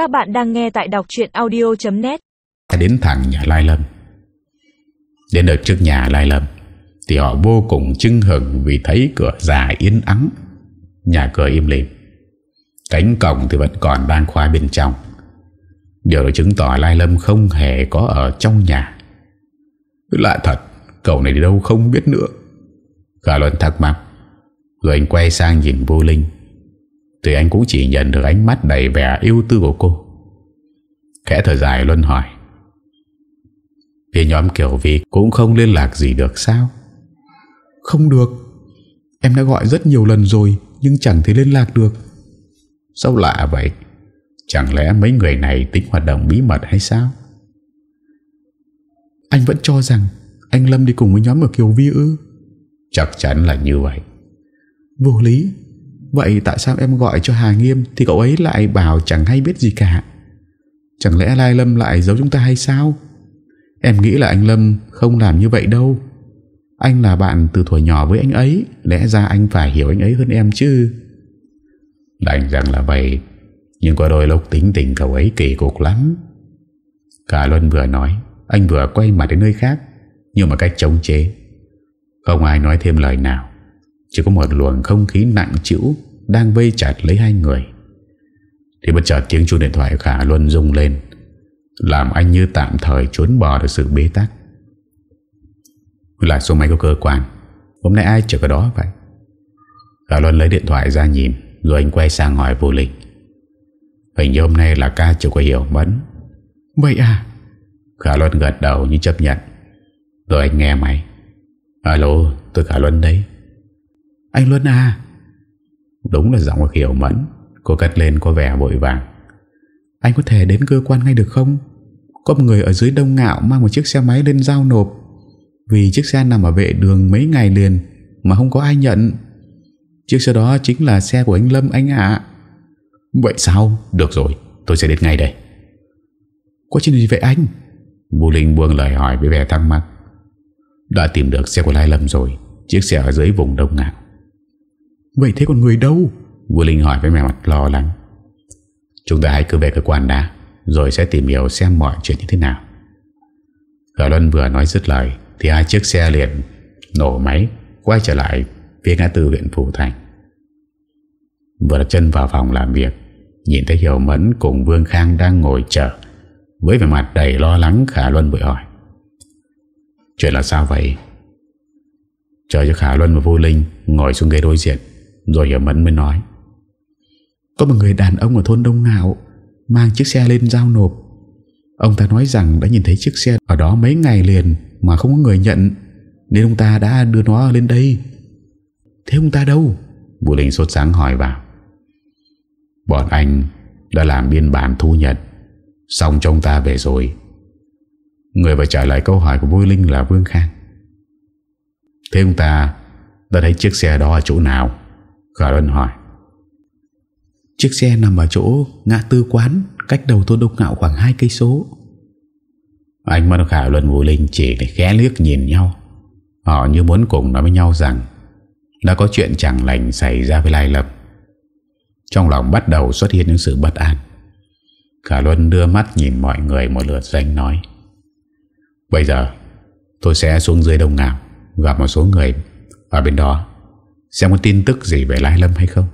Các bạn đang nghe tại đọc chuyện audio.net Đến thẳng nhà Lai Lâm. Đến được trước nhà Lai Lâm, Thì họ vô cùng chưng hừng Vì thấy cửa già yên ắng, Nhà cửa im lìm. Cánh cổng thì vẫn còn đang khóa bên trong. Điều đó chứng tỏ Lai Lâm không hề có ở trong nhà. Lạ thật, Cậu này đi đâu không biết nữa. Khả Luân thắc mắc. Rồi anh quay sang nhìn vô linh. Thì anh cũng chỉ nhận được ánh mắt đầy vẻ yêu tư của cô. Khẽ thở dài Luân hỏi. Phía nhóm Kiều Vi cũng không liên lạc gì được sao? Không được. Em đã gọi rất nhiều lần rồi Nhưng chẳng thể liên lạc được. Sao lạ vậy? Chẳng lẽ mấy người này tính hoạt động bí mật hay sao? Anh vẫn cho rằng Anh Lâm đi cùng với nhóm ở Kiều Vi ư? Chắc chắn là như vậy. Vô lý Vậy tại sao em gọi cho Hà Nghiêm Thì cậu ấy lại bảo chẳng hay biết gì cả? Chẳng lẽ Lai Lâm lại giấu chúng ta hay sao? Em nghĩ là anh Lâm không làm như vậy đâu. Anh là bạn từ tuổi nhỏ với anh ấy, Lẽ ra anh phải hiểu anh ấy hơn em chứ. Đành rằng là vậy, Nhưng có đôi lúc tính tình cậu ấy kỳ cục lắm. Cả Luân vừa nói, Anh vừa quay mặt đến nơi khác, Nhưng mà cách chống chế. Không ai nói thêm lời nào. Chỉ có một luồng không khí nặng chịu Đang vây chặt lấy hai người. Thì bất chợt tiếng chuông điện thoại Khả Luân rung lên Làm anh như tạm thời trốn bỏ được sự bế tắc. Là số máy của cơ quan Hôm nay ai chờ ở đó vậy? Khả Luân lấy điện thoại ra nhìn Rồi anh quay sang hỏi vô linh. Hình như hôm nay là ca chưa có hiểu mẫn. Vậy à? Khả Luân gật đầu như chấp nhận. Rồi anh nghe mày Alo tôi Khả Luân đây Anh Luân à? Đúng là giọng của Hiểu Mẫn. Cô cất lên có vẻ vội vàng. Anh có thể đến cơ quan ngay được không? Có một người ở dưới đông ngạo Mang một chiếc xe máy lên giao nộp. Vì chiếc xe nằm ở vệ đường mấy ngày liền Mà không có ai nhận. Chiếc xe đó chính là xe của anh Lâm anh ạ. Vậy sao? Được rồi tôi sẽ đến ngay đây. Có chuyện gì vậy anh? Vũ Linh buông lời hỏi với vẻ thắc mắc. Đã tìm được xe của Lai Lâm rồi. Chiếc xe ở dưới vùng đông ngạo Vậy thế còn người đâu? Vũ Linh hỏi với mẹ mặt lo lắng. Chúng ta hãy cứ về cơ quan đã, Rồi sẽ tìm hiểu xem mọi chuyện như thế nào. Khả Luân vừa nói dứt lời, Thì hai chiếc xe liền nổ máy, Quay trở lại phía ngã tư viện Phủ Thành. Vừa đặt chân vào phòng làm việc, Nhìn thấy Hiểu Mẫn cùng Vương Khang đang ngồi chờ, Với vẻ mặt đầy lo lắng Khả Luân bội hỏi. Chuyện là sao vậy? Chờ cho Khả Luân và Vô Linh Ngồi xuống ghế đối diện rồi Hiểu Mẫn mới nói, Có một người đàn ông ở thôn Đông Ngạo Mang chiếc xe lên giao nộp. Ông ta nói rằng đã nhìn thấy chiếc xe Ở đó mấy ngày liền Mà không có người nhận, Nên ông ta đã đưa nó lên đây. Thế ông ta đâu? Vũ Linh sốt sáng hỏi vào. Bọn anh đã làm biên bản thu nhận Xong cho ông ta về rồi. Người phải trả lời câu hỏi của Vũ Linh là Vương Khang. Thế ông ta đã thấy chiếc xe đó ở chỗ nào? Khả Luân hỏi. Chiếc xe nằm ở chỗ ngã tư quán Cách đầu thôn Đông Ngạo khoảng 2 cây số. Anh mắt Khả Luân Vũ Linh chỉ để khẽ liếc nhìn nhau. Họ như muốn cùng nói với nhau rằng Đã có chuyện chẳng lành xảy ra với Lai Lập. Trong lòng bắt đầu xuất hiện những sự bất an. Khả Luân đưa mắt nhìn mọi người một lượt danh nói. Bây giờ tôi sẽ xuống dưới Đông Ngạo Gặp một số người ở bên đó Xem có tin tức gì về Lai Lâm hay không?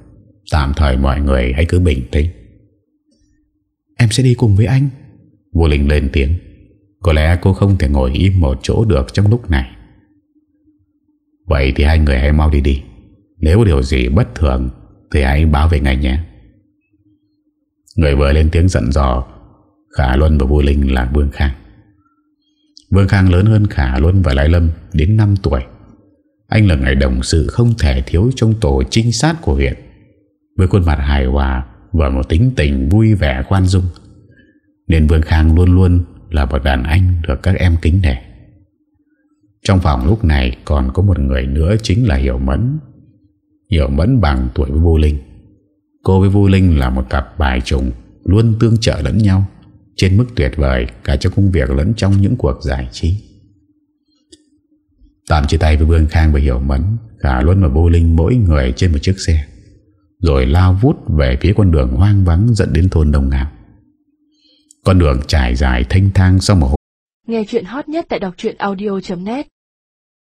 Tạm thời mọi người hãy cứ bình tĩnh. Em sẽ đi cùng với anh. Vô Linh lên tiếng. Có lẽ cô không thể ngồi im một chỗ được trong lúc này. Vậy thì hai người hãy mau đi đi. Nếu điều gì bất thường Thì hãy báo về ngay nhé. Người vừa lên tiếng giận dò, Khả Luân và Vô Linh là Vương Khang. Vương Khang lớn hơn Khả Luân và Lai Lâm Đến 5 tuổi. Anh là người đồng sự không thể thiếu Trong tổ trinh sát của huyện. Với khuôn mặt hài hòa Và một tính tình vui vẻ khoan dung, Nên Vương Khang luôn luôn Là một đàn anh được các em kính nể. Trong phòng lúc này Còn có một người nữa chính là Hiểu Mẫn. Hiểu Mẫn bằng tuổi với Vô Linh. Cô với Vô Linh là một cặp bài trùng Luôn tương trợ lẫn nhau, Trên mức tuyệt vời Cả trong công việc lẫn trong những cuộc giải trí. Tạm chia tay với Vương Khang và Hiểu Mẫn Khả Luân và Vô Linh mỗi người trên một chiếc xe, Rồi lao vút về phía con đường hoang vắng dẫn đến thôn đồng Ngạo. Con đường trải dài thanh thang sau một Nghe chuyện hot nhất tại đọc audio.net